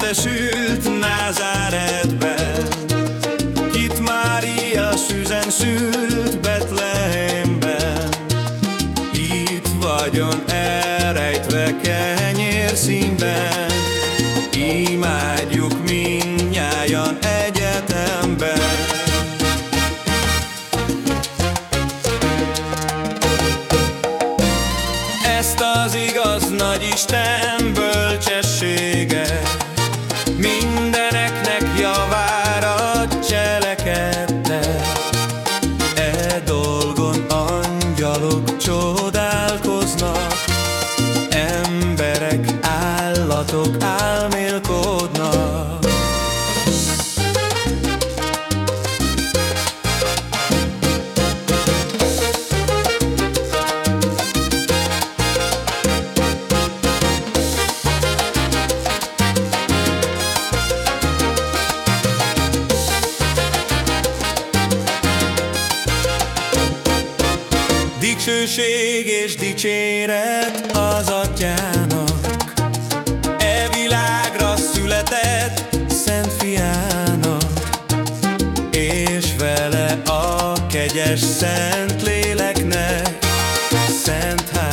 testesült Názáretben, Kit Mária süzen sült Betlehemben. Itt vagyon elrejtve kenyér színben, Imádjuk minnyájan egyetemben. Ezt az igaz nagy Isten bölcsessége pasado Dicsőség és dicséret az atyának. E világra született Szent fiának. És vele a kegyes Szent léleknek Szent Isten